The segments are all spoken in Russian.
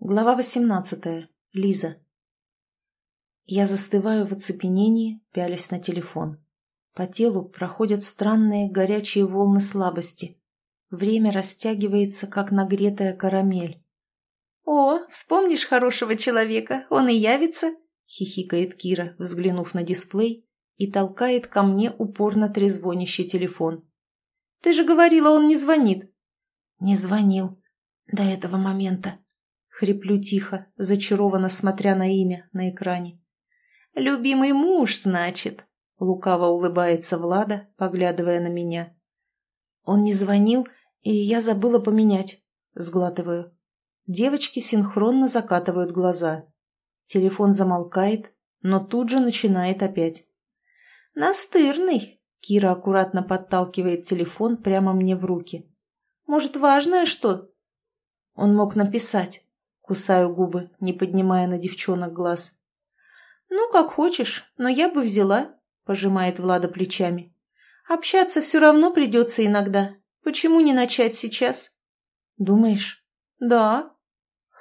Глава 18. Лиза. Я застываю в оцепенении, пялясь на телефон. По телу проходят странные горячие волны слабости. Время растягивается, как нагретая карамель. «О, вспомнишь хорошего человека, он и явится!» — хихикает Кира, взглянув на дисплей, и толкает ко мне упорно трезвонящий телефон. «Ты же говорила, он не звонит!» «Не звонил. До этого момента», Хриплю тихо, зачарованно смотря на имя на экране. «Любимый муж, значит?» Лукаво улыбается Влада, поглядывая на меня. Он не звонил, и я забыла поменять. Сглатываю. Девочки синхронно закатывают глаза. Телефон замолкает, но тут же начинает опять. «Настырный!» Кира аккуратно подталкивает телефон прямо мне в руки. «Может, важное что?» Он мог написать. Кусаю губы, не поднимая на девчонок глаз. «Ну, как хочешь, но я бы взяла», — пожимает Влада плечами. «Общаться все равно придется иногда. Почему не начать сейчас?» «Думаешь?» «Да».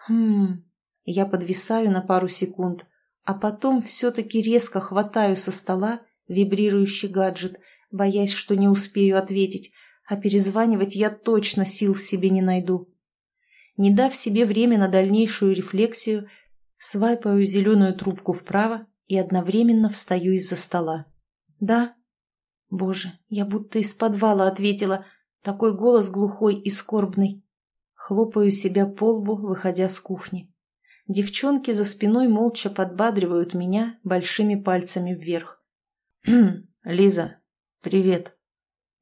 «Хм...» Я подвисаю на пару секунд, а потом все-таки резко хватаю со стола вибрирующий гаджет, боясь, что не успею ответить, а перезванивать я точно сил в себе не найду. Не дав себе время на дальнейшую рефлексию, свайпаю зеленую трубку вправо и одновременно встаю из-за стола. «Да?» «Боже, я будто из подвала ответила. Такой голос глухой и скорбный». Хлопаю себя по лбу, выходя с кухни. Девчонки за спиной молча подбадривают меня большими пальцами вверх. «Лиза, привет!»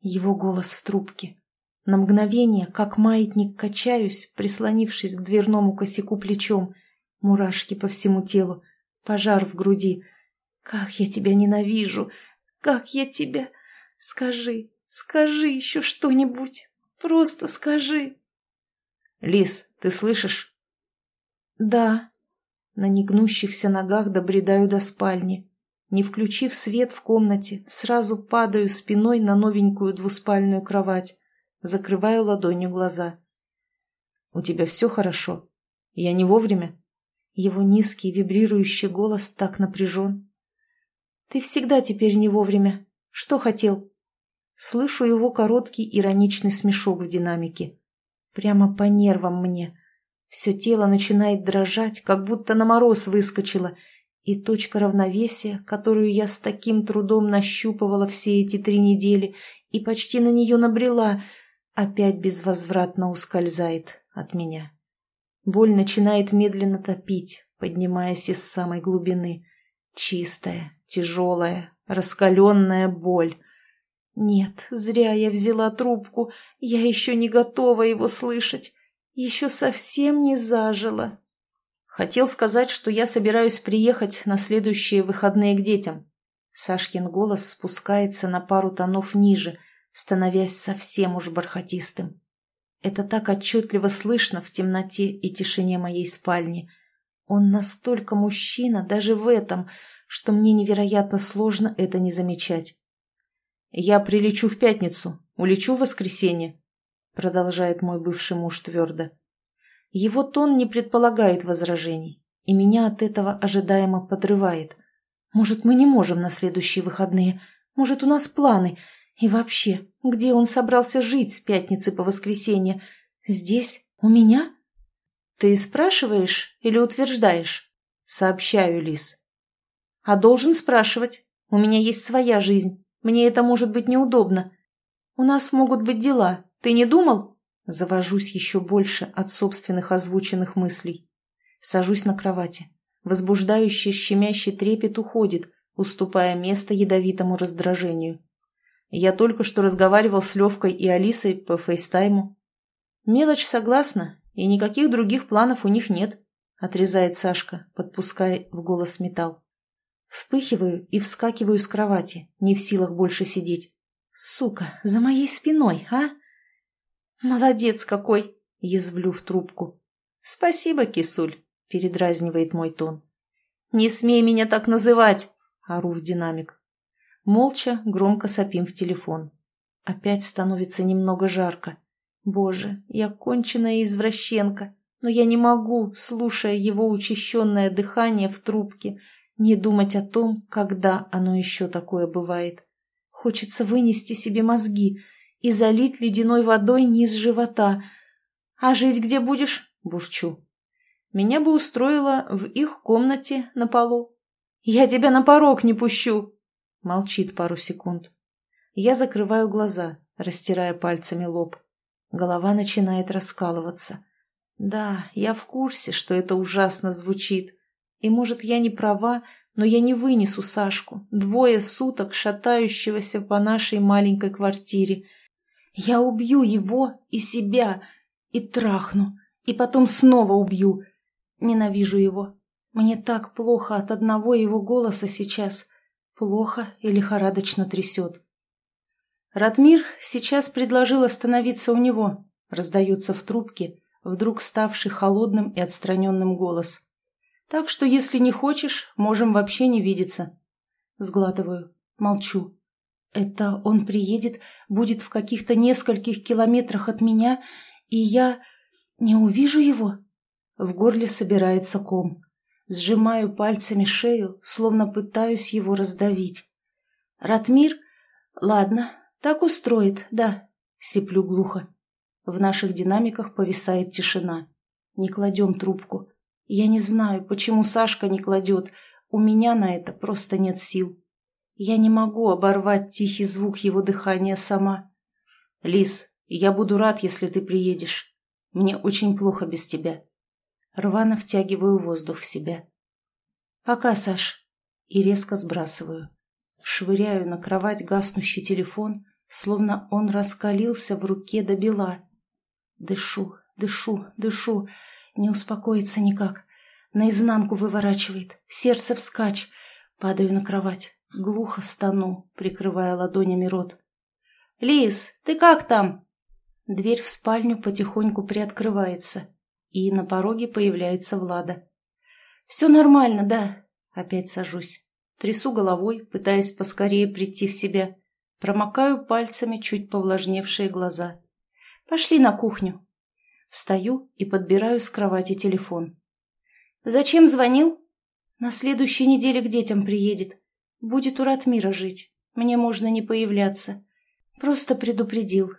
Его голос в трубке. На мгновение, как маятник, качаюсь, прислонившись к дверному косяку плечом. Мурашки по всему телу, пожар в груди. «Как я тебя ненавижу! Как я тебя... Скажи, скажи еще что-нибудь! Просто скажи!» «Лис, ты слышишь?» «Да». На негнущихся ногах добредаю до спальни. Не включив свет в комнате, сразу падаю спиной на новенькую двуспальную кровать. Закрываю ладонью глаза. «У тебя все хорошо? Я не вовремя?» Его низкий вибрирующий голос так напряжен. «Ты всегда теперь не вовремя. Что хотел?» Слышу его короткий ироничный смешок в динамике. Прямо по нервам мне. Все тело начинает дрожать, как будто на мороз выскочило, и точка равновесия, которую я с таким трудом нащупывала все эти три недели и почти на нее набрела, опять безвозвратно ускользает от меня. Боль начинает медленно топить, поднимаясь из самой глубины. Чистая, тяжелая, раскаленная боль. Нет, зря я взяла трубку, я еще не готова его слышать, еще совсем не зажила. Хотел сказать, что я собираюсь приехать на следующие выходные к детям. Сашкин голос спускается на пару тонов ниже — становясь совсем уж бархатистым. Это так отчетливо слышно в темноте и тишине моей спальни. Он настолько мужчина даже в этом, что мне невероятно сложно это не замечать. «Я прилечу в пятницу, улечу в воскресенье», — продолжает мой бывший муж твердо. Его тон не предполагает возражений, и меня от этого ожидаемо подрывает. Может, мы не можем на следующие выходные? Может, у нас планы? И вообще, где он собрался жить с пятницы по воскресенье? Здесь? У меня? Ты спрашиваешь или утверждаешь? Сообщаю, Лис. А должен спрашивать. У меня есть своя жизнь. Мне это может быть неудобно. У нас могут быть дела. Ты не думал? Завожусь еще больше от собственных озвученных мыслей. Сажусь на кровати. Возбуждающий щемящий трепет уходит, уступая место ядовитому раздражению. Я только что разговаривал с Левкой и Алисой по фейстайму. Мелочь согласна, и никаких других планов у них нет, отрезает Сашка, подпуская в голос металл. Вспыхиваю и вскакиваю с кровати, не в силах больше сидеть. Сука, за моей спиной, а? Молодец какой, язвлю в трубку. Спасибо, кисуль, передразнивает мой тон. Не смей меня так называть, ору в динамик. Молча, громко сопим в телефон. Опять становится немного жарко. Боже, я конченая извращенка. но я не могу, слушая его учащенное дыхание в трубке, не думать о том, когда оно еще такое бывает. Хочется вынести себе мозги и залить ледяной водой низ живота. «А жить где будешь?» – бурчу. «Меня бы устроило в их комнате на полу». «Я тебя на порог не пущу!» Молчит пару секунд. Я закрываю глаза, растирая пальцами лоб. Голова начинает раскалываться. Да, я в курсе, что это ужасно звучит. И, может, я не права, но я не вынесу Сашку, двое суток шатающегося по нашей маленькой квартире. Я убью его и себя, и трахну, и потом снова убью. Ненавижу его. Мне так плохо от одного его голоса сейчас. Плохо и лихорадочно трясет. Ратмир сейчас предложил остановиться у него. Раздается в трубке, вдруг ставший холодным и отстраненным голос. Так что, если не хочешь, можем вообще не видеться. Сглатываю, молчу. Это он приедет, будет в каких-то нескольких километрах от меня, и я не увижу его? В горле собирается ком. Сжимаю пальцами шею, словно пытаюсь его раздавить. Ратмир? Ладно, так устроит, да. Сиплю глухо. В наших динамиках повисает тишина. Не кладем трубку. Я не знаю, почему Сашка не кладет. У меня на это просто нет сил. Я не могу оборвать тихий звук его дыхания сама. Лис, я буду рад, если ты приедешь. Мне очень плохо без тебя. Рвано втягиваю воздух в себя. Пока, Саш. И резко сбрасываю. Швыряю на кровать гаснущий телефон, словно он раскалился в руке до бела. Дышу, дышу, дышу. Не успокоится никак. Наизнанку выворачивает. Сердце вскачь. Падаю на кровать. Глухо стану, прикрывая ладонями рот. «Лис, ты как там?» Дверь в спальню потихоньку приоткрывается, и на пороге появляется Влада. «Все нормально, да?» Опять сажусь. Трясу головой, пытаясь поскорее прийти в себя. Промокаю пальцами чуть повлажневшие глаза. «Пошли на кухню». Встаю и подбираю с кровати телефон. «Зачем звонил?» «На следующей неделе к детям приедет. Будет у Ратмира жить. Мне можно не появляться. Просто предупредил.